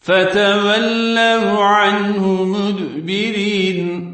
فتولوا عنه مدبرين.